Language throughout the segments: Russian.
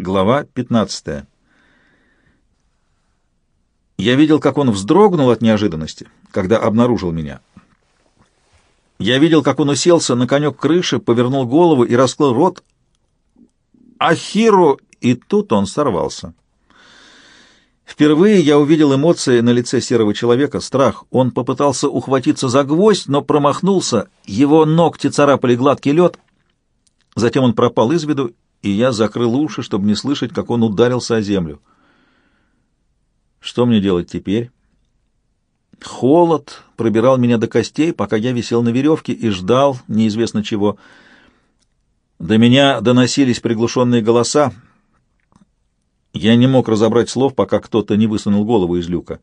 Глава 15. Я видел, как он вздрогнул от неожиданности, когда обнаружил меня. Я видел, как он уселся на конек крыши, повернул голову и раскрыл рот. «Ахиру!» И тут он сорвался. Впервые я увидел эмоции на лице серого человека, страх. Он попытался ухватиться за гвоздь, но промахнулся. Его ногти царапали гладкий лед. Затем он пропал из виду, и я закрыл уши, чтобы не слышать, как он ударился о землю. Что мне делать теперь? Холод пробирал меня до костей, пока я висел на веревке и ждал неизвестно чего. До меня доносились приглушенные голоса. Я не мог разобрать слов, пока кто-то не высунул голову из люка.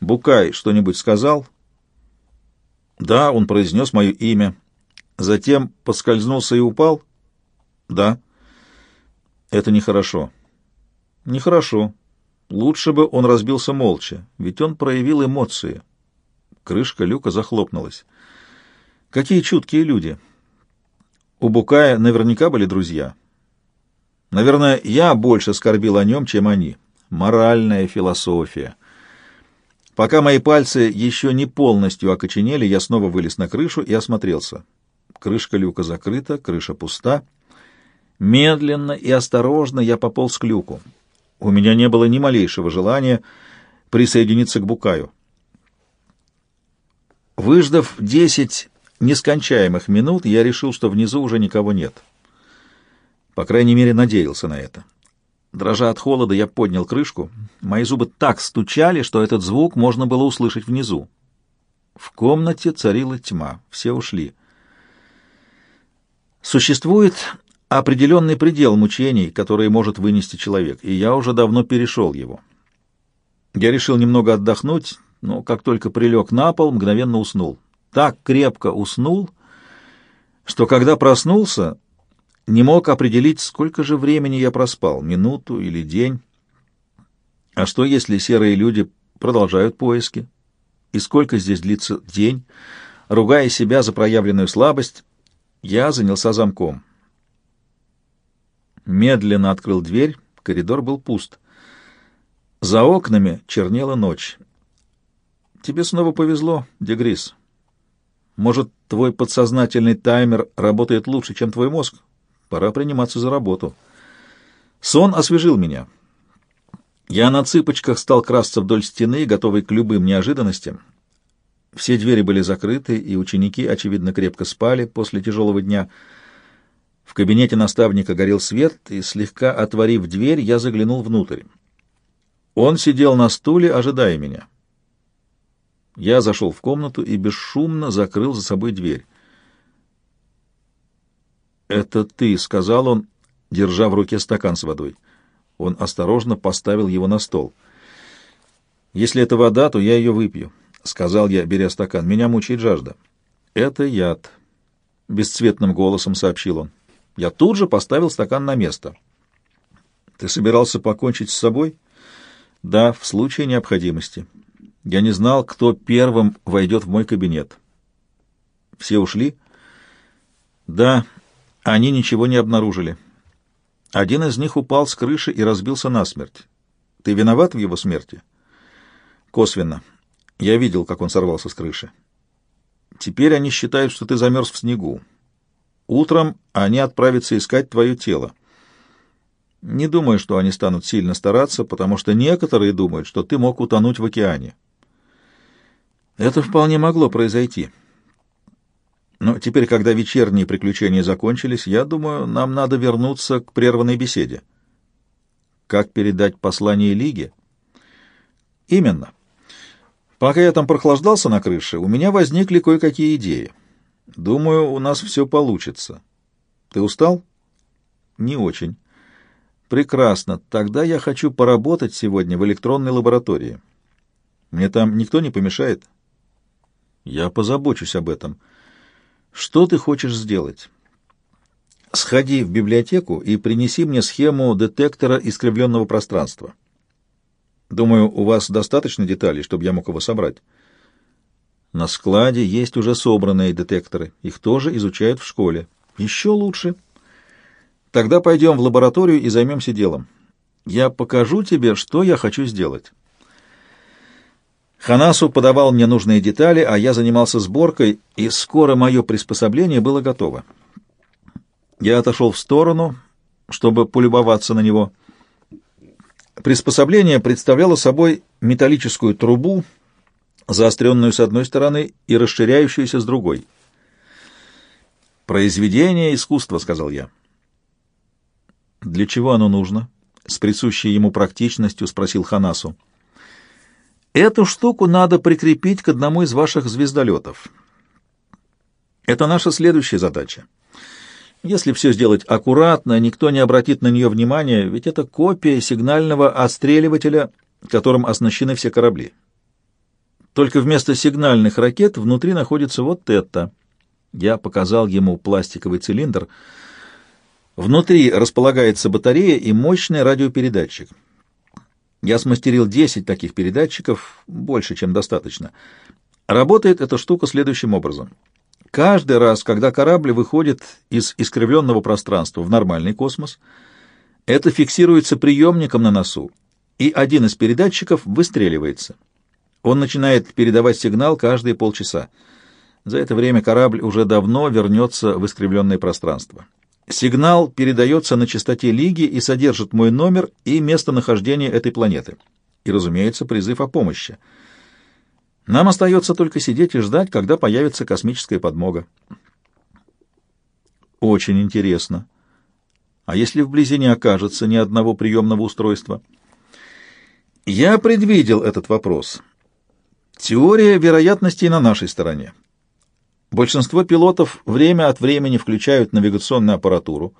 «Букай что-нибудь сказал?» «Да», — он произнес мое имя. Затем поскользнулся и упал. Да. Это нехорошо. Нехорошо. Лучше бы он разбился молча, ведь он проявил эмоции. Крышка люка захлопнулась. Какие чуткие люди. У Букая наверняка были друзья. Наверное, я больше скорбил о нем, чем они. Моральная философия. Пока мои пальцы еще не полностью окоченели, я снова вылез на крышу и осмотрелся. Крышка люка закрыта, крыша пуста — Медленно и осторожно я пополз к люку. У меня не было ни малейшего желания присоединиться к Букаю. Выждав десять нескончаемых минут, я решил, что внизу уже никого нет. По крайней мере, надеялся на это. Дрожа от холода, я поднял крышку. Мои зубы так стучали, что этот звук можно было услышать внизу. В комнате царила тьма, все ушли. Существует определенный предел мучений, которые может вынести человек, и я уже давно перешел его. Я решил немного отдохнуть, но как только прилег на пол, мгновенно уснул. Так крепко уснул, что когда проснулся, не мог определить, сколько же времени я проспал, минуту или день. А что, если серые люди продолжают поиски? И сколько здесь длится день? Ругая себя за проявленную слабость, я занялся замком. Медленно открыл дверь, коридор был пуст. За окнами чернела ночь. Тебе снова повезло, Дегрис. Может, твой подсознательный таймер работает лучше, чем твой мозг? Пора приниматься за работу. Сон освежил меня. Я на цыпочках стал красться вдоль стены, готовый к любым неожиданностям. Все двери были закрыты, и ученики, очевидно, крепко спали после тяжелого дня — в кабинете наставника горел свет, и, слегка отворив дверь, я заглянул внутрь. Он сидел на стуле, ожидая меня. Я зашел в комнату и бесшумно закрыл за собой дверь. «Это ты», — сказал он, держа в руке стакан с водой. Он осторожно поставил его на стол. «Если это вода, то я ее выпью», — сказал я, беря стакан. «Меня мучает жажда». «Это яд», — бесцветным голосом сообщил он. Я тут же поставил стакан на место. «Ты собирался покончить с собой?» «Да, в случае необходимости. Я не знал, кто первым войдет в мой кабинет». «Все ушли?» «Да, они ничего не обнаружили. Один из них упал с крыши и разбился насмерть. Ты виноват в его смерти?» «Косвенно. Я видел, как он сорвался с крыши. Теперь они считают, что ты замерз в снегу. Утром они отправятся искать твое тело. Не думаю, что они станут сильно стараться, потому что некоторые думают, что ты мог утонуть в океане. Это вполне могло произойти. Но теперь, когда вечерние приключения закончились, я думаю, нам надо вернуться к прерванной беседе. Как передать послание Лиге? Именно. Пока я там прохлаждался на крыше, у меня возникли кое-какие идеи. Думаю, у нас все получится. Ты устал? Не очень. Прекрасно. Тогда я хочу поработать сегодня в электронной лаборатории. Мне там никто не помешает? Я позабочусь об этом. Что ты хочешь сделать? Сходи в библиотеку и принеси мне схему детектора искривленного пространства. Думаю, у вас достаточно деталей, чтобы я мог его собрать. На складе есть уже собранные детекторы. Их тоже изучают в школе. Еще лучше. Тогда пойдем в лабораторию и займемся делом. Я покажу тебе, что я хочу сделать». Ханасу подавал мне нужные детали, а я занимался сборкой, и скоро мое приспособление было готово. Я отошел в сторону, чтобы полюбоваться на него. Приспособление представляло собой металлическую трубу, заостренную с одной стороны и расширяющуюся с другой. «Произведение искусства», — сказал я. «Для чего оно нужно?» — с присущей ему практичностью спросил Ханасу. Эту штуку надо прикрепить к одному из ваших звездолетов. Это наша следующая задача. Если все сделать аккуратно, никто не обратит на нее внимания, ведь это копия сигнального отстреливателя, которым оснащены все корабли. Только вместо сигнальных ракет внутри находится вот это. Я показал ему пластиковый цилиндр. Внутри располагается батарея и мощный радиопередатчик. Я смастерил 10 таких передатчиков, больше, чем достаточно. Работает эта штука следующим образом. Каждый раз, когда корабль выходит из искривленного пространства в нормальный космос, это фиксируется приемником на носу, и один из передатчиков выстреливается. Он начинает передавать сигнал каждые полчаса. За это время корабль уже давно вернется в искривленное пространство. Сигнал передается на частоте Лиги и содержит мой номер и местонахождение этой планеты. И, разумеется, призыв о помощи. Нам остается только сидеть и ждать, когда появится космическая подмога. Очень интересно. А если вблизи не окажется ни одного приемного устройства? Я предвидел этот вопрос. Теория вероятностей на нашей стороне. Большинство пилотов время от времени включают навигационную аппаратуру.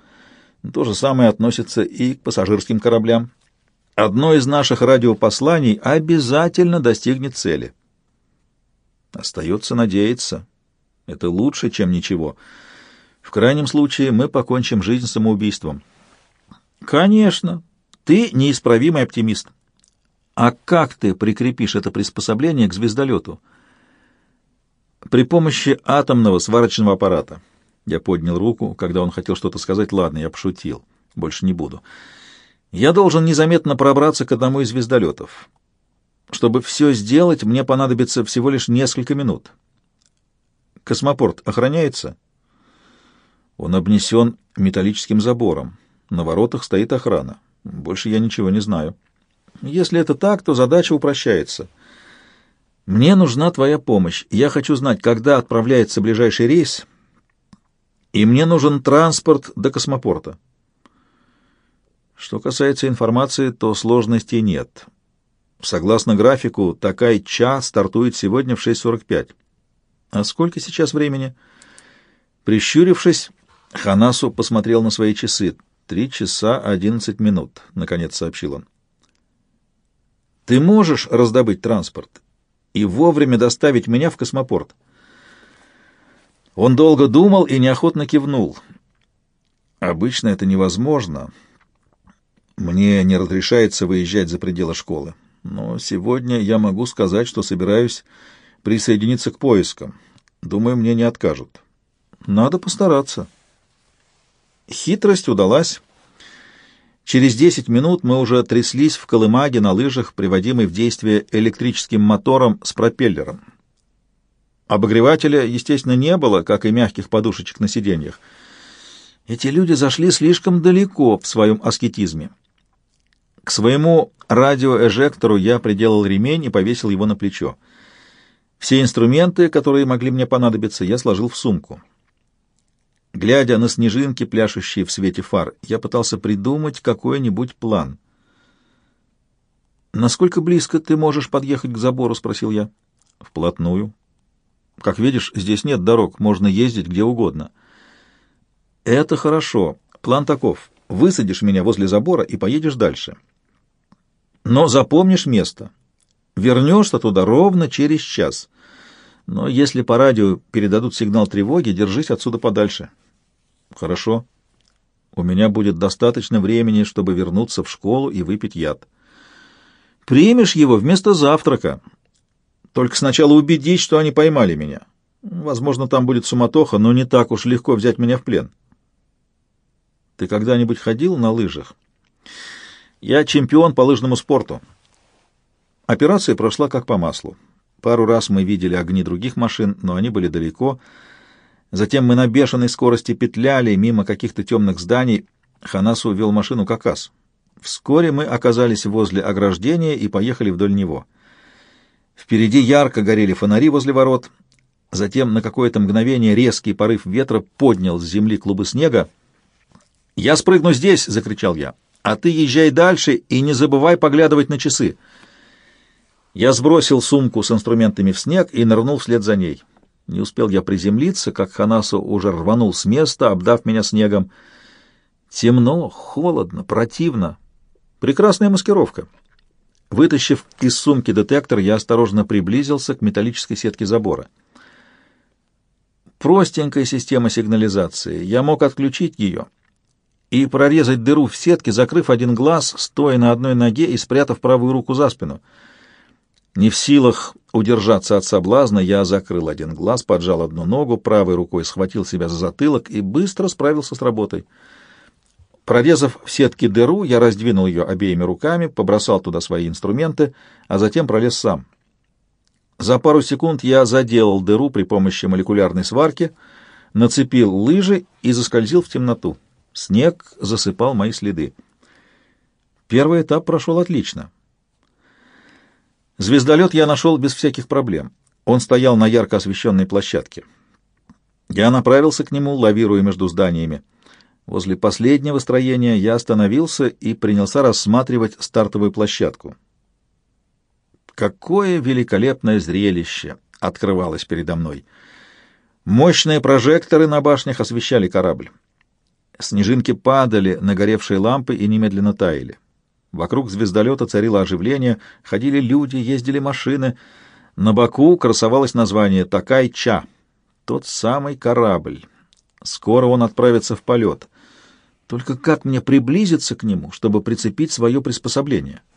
То же самое относится и к пассажирским кораблям. Одно из наших радиопосланий обязательно достигнет цели. Остается надеяться. Это лучше, чем ничего. В крайнем случае мы покончим жизнь самоубийством. Конечно, ты неисправимый оптимист. А как ты прикрепишь это приспособление к звездолету? При помощи атомного сварочного аппарата. Я поднял руку, когда он хотел что-то сказать. Ладно, я пошутил. Больше не буду. Я должен незаметно пробраться к одному из звездолетов. Чтобы все сделать, мне понадобится всего лишь несколько минут. Космопорт охраняется? Он обнесен металлическим забором. На воротах стоит охрана. Больше я ничего не знаю. Если это так, то задача упрощается — мне нужна твоя помощь. Я хочу знать, когда отправляется ближайший рейс, и мне нужен транспорт до космопорта. Что касается информации, то сложностей нет. Согласно графику, такая ча стартует сегодня в 6.45. А сколько сейчас времени? Прищурившись, Ханасу посмотрел на свои часы. «Три часа одиннадцать минут», — наконец сообщил он. «Ты можешь раздобыть транспорт и вовремя доставить меня в космопорт. Он долго думал и неохотно кивнул. Обычно это невозможно. Мне не разрешается выезжать за пределы школы. Но сегодня я могу сказать, что собираюсь присоединиться к поискам. Думаю, мне не откажут. Надо постараться. Хитрость удалась. Через 10 минут мы уже тряслись в колымаге на лыжах, приводимой в действие электрическим мотором с пропеллером. Обогревателя, естественно, не было, как и мягких подушечек на сиденьях. Эти люди зашли слишком далеко в своем аскетизме. К своему радиоэжектору я приделал ремень и повесил его на плечо. Все инструменты, которые могли мне понадобиться, я сложил в сумку. Глядя на снежинки, пляшущие в свете фар, я пытался придумать какой-нибудь план. «Насколько близко ты можешь подъехать к забору?» — спросил я. «Вплотную. Как видишь, здесь нет дорог, можно ездить где угодно». «Это хорошо. План таков. Высадишь меня возле забора и поедешь дальше. Но запомнишь место. Вернешься туда ровно через час. Но если по радио передадут сигнал тревоги, держись отсюда подальше». Хорошо. У меня будет достаточно времени, чтобы вернуться в школу и выпить яд. Примешь его вместо завтрака. Только сначала убедись, что они поймали меня. Возможно, там будет суматоха, но не так уж легко взять меня в плен. Ты когда-нибудь ходил на лыжах? Я чемпион по лыжному спорту. Операция прошла как по маслу. Пару раз мы видели огни других машин, но они были далеко. Затем мы на бешеной скорости петляли мимо каких-то темных зданий. Ханасу вел машину как раз. Вскоре мы оказались возле ограждения и поехали вдоль него. Впереди ярко горели фонари возле ворот. Затем на какое-то мгновение резкий порыв ветра поднял с земли клубы снега. «Я спрыгну здесь!» — закричал я. «А ты езжай дальше и не забывай поглядывать на часы!» Я сбросил сумку с инструментами в снег и нырнул вслед за ней. Не успел я приземлиться, как Ханасу уже рванул с места, обдав меня снегом. Темно, холодно, противно. Прекрасная маскировка. Вытащив из сумки детектор, я осторожно приблизился к металлической сетке забора. Простенькая система сигнализации. Я мог отключить ее и прорезать дыру в сетке, закрыв один глаз, стоя на одной ноге и спрятав правую руку за спину — не в силах удержаться от соблазна, я закрыл один глаз, поджал одну ногу, правой рукой схватил себя за затылок и быстро справился с работой. Прорезав в сетке дыру, я раздвинул ее обеими руками, побросал туда свои инструменты, а затем пролез сам. За пару секунд я заделал дыру при помощи молекулярной сварки, нацепил лыжи и заскользил в темноту. Снег засыпал мои следы. Первый этап прошел отлично. Звездолет я нашел без всяких проблем. Он стоял на ярко освещенной площадке. Я направился к нему, лавируя между зданиями. Возле последнего строения я остановился и принялся рассматривать стартовую площадку. Какое великолепное зрелище открывалось передо мной! Мощные прожекторы на башнях освещали корабль. Снежинки падали на горевшие лампы и немедленно таяли. Вокруг звездолета царило оживление, ходили люди, ездили машины. На боку красовалось название «Такай-Ча» — тот самый корабль. Скоро он отправится в полет. Только как мне приблизиться к нему, чтобы прицепить свое приспособление? —